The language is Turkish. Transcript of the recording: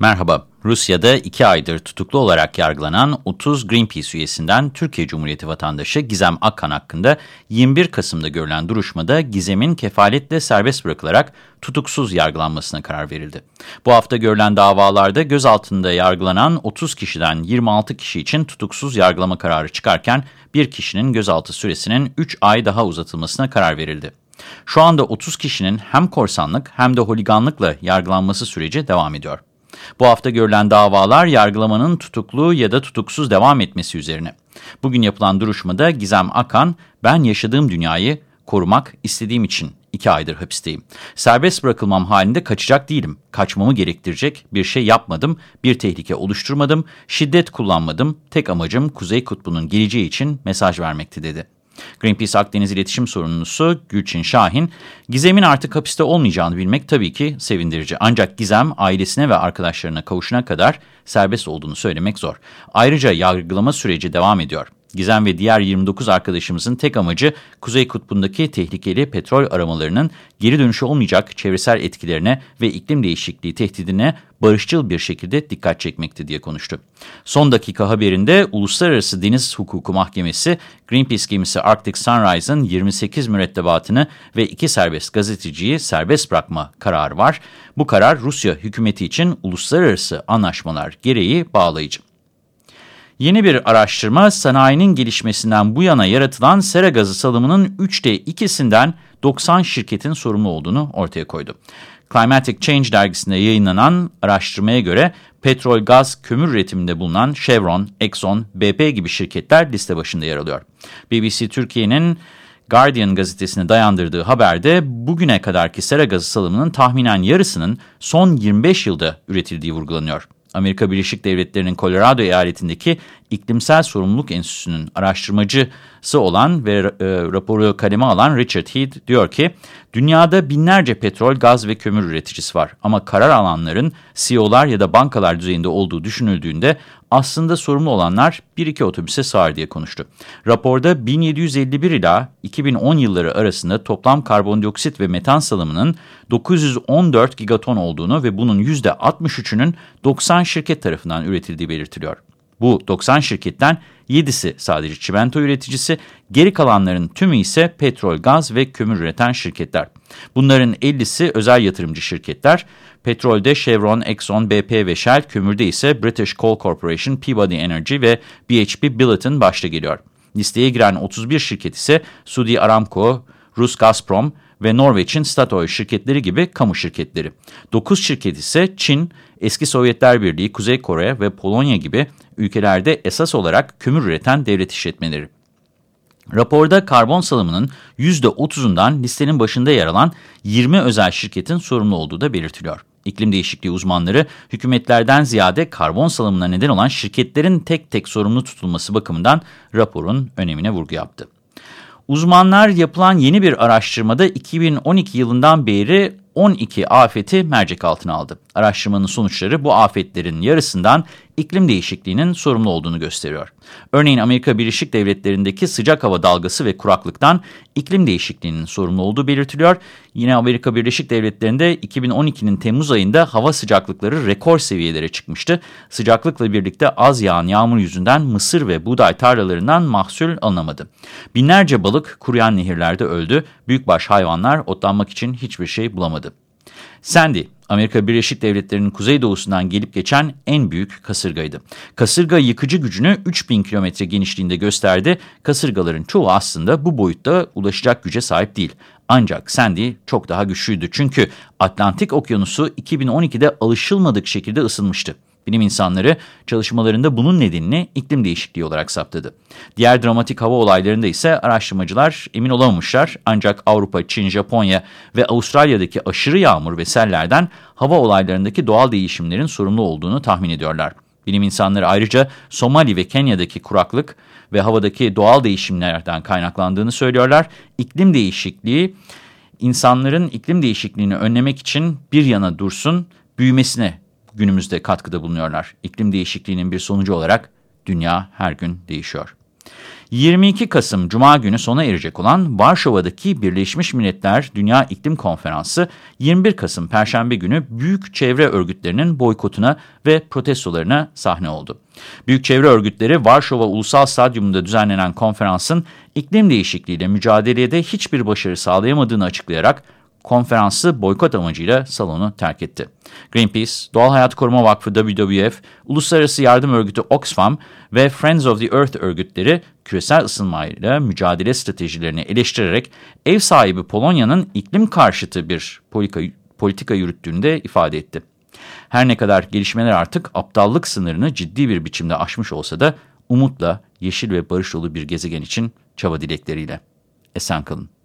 Merhaba, Rusya'da iki aydır tutuklu olarak yargılanan 30 Greenpeace üyesinden Türkiye Cumhuriyeti vatandaşı Gizem Akkan hakkında 21 Kasım'da görülen duruşmada Gizem'in kefaletle serbest bırakılarak tutuksuz yargılanmasına karar verildi. Bu hafta görülen davalarda gözaltında yargılanan 30 kişiden 26 kişi için tutuksuz yargılama kararı çıkarken bir kişinin gözaltı süresinin 3 ay daha uzatılmasına karar verildi. Şu anda 30 kişinin hem korsanlık hem de holiganlıkla yargılanması süreci devam ediyor. Bu hafta görülen davalar yargılamanın tutuklu ya da tutuksuz devam etmesi üzerine. Bugün yapılan duruşmada Gizem Akan, ben yaşadığım dünyayı korumak istediğim için iki aydır hapisteyim. Serbest bırakılmam halinde kaçacak değilim. Kaçmamı gerektirecek bir şey yapmadım, bir tehlike oluşturmadım, şiddet kullanmadım. Tek amacım Kuzey Kutbu'nun geleceği için mesaj vermekti dedi. Greenpeace Akdeniz İletişim Sorumlusu Gülçin Şahin, Gizem'in artık hapiste olmayacağını bilmek tabii ki sevindirici. Ancak Gizem ailesine ve arkadaşlarına kavuşuna kadar serbest olduğunu söylemek zor. Ayrıca yargılama süreci devam ediyor. Gizem ve diğer 29 arkadaşımızın tek amacı Kuzey Kutbu'ndaki tehlikeli petrol aramalarının geri dönüşü olmayacak çevresel etkilerine ve iklim değişikliği tehdidine barışçıl bir şekilde dikkat çekmekti diye konuştu. Son dakika haberinde Uluslararası Deniz Hukuku Mahkemesi Greenpeace gemisi Arctic Sunrise'ın 28 mürettebatını ve iki serbest gazeteciyi serbest bırakma kararı var. Bu karar Rusya hükümeti için uluslararası anlaşmalar gereği bağlayıcı. Yeni bir araştırma sanayinin gelişmesinden bu yana yaratılan sera gazı salımının 3'te 2'sinden 90 şirketin sorumlu olduğunu ortaya koydu. Climatic Change dergisinde yayınlanan araştırmaya göre petrol, gaz, kömür üretiminde bulunan Chevron, Exxon, BP gibi şirketler liste başında yer alıyor. BBC Türkiye'nin Guardian gazetesine dayandırdığı haberde bugüne kadarki sera gazı salımının tahminen yarısının son 25 yılda üretildiği vurgulanıyor. Amerika Birleşik Devletleri'nin Colorado eyaletindeki İklimsel Sorumluluk Enstitüsü'nün araştırmacısı olan ve e, raporu kaleme alan Richard Heath diyor ki, dünyada binlerce petrol, gaz ve kömür üreticisi var ama karar alanların CEO'lar ya da bankalar düzeyinde olduğu düşünüldüğünde aslında sorumlu olanlar 1-2 otobüse sığar diye konuştu. Raporda 1751 ila 2010 yılları arasında toplam karbondioksit ve metan salımının 914 gigaton olduğunu ve bunun %63'ünün 90 şirket tarafından üretildiği belirtiliyor. Bu 90 şirketten 7'si sadece çimento üreticisi, geri kalanların tümü ise petrol, gaz ve kömür üreten şirketler. Bunların 50'si özel yatırımcı şirketler. Petrolde Chevron, Exxon, BP ve Shell, kömürde ise British Coal Corporation, Peabody Energy ve BHP Billiton başta geliyor. Listeye giren 31 şirket ise Saudi Aramco, Rus Gazprom ve Norveç'in Statoil şirketleri gibi kamu şirketleri. 9 şirket ise Çin, eski Sovyetler Birliği, Kuzey Kore ve Polonya gibi ülkelerde esas olarak kömür üreten devlet işletmeleri. Raporda karbon salımının %30'undan listenin başında yer alan 20 özel şirketin sorumlu olduğu da belirtiliyor. İklim değişikliği uzmanları hükümetlerden ziyade karbon salımına neden olan şirketlerin tek tek sorumlu tutulması bakımından raporun önemine vurgu yaptı. Uzmanlar yapılan yeni bir araştırmada 2012 yılından beri 12 afeti mercek altına aldı. Araştırmanın sonuçları bu afetlerin yarısından iklim değişikliğinin sorumlu olduğunu gösteriyor. Örneğin Amerika Birleşik Devletleri'ndeki sıcak hava dalgası ve kuraklıktan iklim değişikliğinin sorumlu olduğu belirtiliyor. Yine Amerika Birleşik Devletleri'nde 2012'nin Temmuz ayında hava sıcaklıkları rekor seviyelere çıkmıştı. Sıcaklıkla birlikte az yağan yağmur yüzünden mısır ve buğday tarlalarından mahsul alınamadı. Binlerce balık kuruyan nehirlerde öldü. Büyükbaş hayvanlar otlanmak için hiçbir şey bulamadı. Sandy, Amerika Birleşik Devletleri'nin kuzeydoğusundan gelip geçen en büyük kasırgaydı. Kasırga yıkıcı gücünü 3000 kilometre genişliğinde gösterdi. Kasırgaların çoğu aslında bu boyutta ulaşacak güce sahip değil. Ancak Sandy çok daha güçlüydü çünkü Atlantik Okyanusu 2012'de alışılmadık şekilde ısınmıştı. Bilim insanları çalışmalarında bunun nedenini iklim değişikliği olarak saptadı. Diğer dramatik hava olaylarında ise araştırmacılar emin olamamışlar ancak Avrupa, Çin, Japonya ve Avustralya'daki aşırı yağmur ve sellerden hava olaylarındaki doğal değişimlerin sorumlu olduğunu tahmin ediyorlar. Bilim insanları ayrıca Somali ve Kenya'daki kuraklık ve havadaki doğal değişimlerden kaynaklandığını söylüyorlar. İklim değişikliği insanların iklim değişikliğini önlemek için bir yana dursun, büyümesine günümüzde katkıda bulunuyorlar. İklim değişikliğinin bir sonucu olarak dünya her gün değişiyor. 22 Kasım Cuma günü sona erecek olan Varşova'daki Birleşmiş Milletler Dünya İklim Konferansı 21 Kasım Perşembe günü büyük çevre örgütlerinin boykotuna ve protestolarına sahne oldu. Büyük çevre örgütleri Varşova Ulusal Stadyumunda düzenlenen konferansın iklim değişikliğiyle mücadelede hiçbir başarı sağlayamadığını açıklayarak konferansı boykot amacıyla salonu terk etti. Greenpeace, Doğal Hayat Koruma Vakfı WWF, Uluslararası Yardım Örgütü Oxfam ve Friends of the Earth örgütleri küresel ısınmayla mücadele stratejilerini eleştirerek ev sahibi Polonya'nın iklim karşıtı bir politika, yürüttüğünü de ifade etti. Her ne kadar gelişmeler artık aptallık sınırını ciddi bir biçimde aşmış olsa da umutla yeşil ve barış dolu bir gezegen için çaba dilekleriyle. Esen kalın.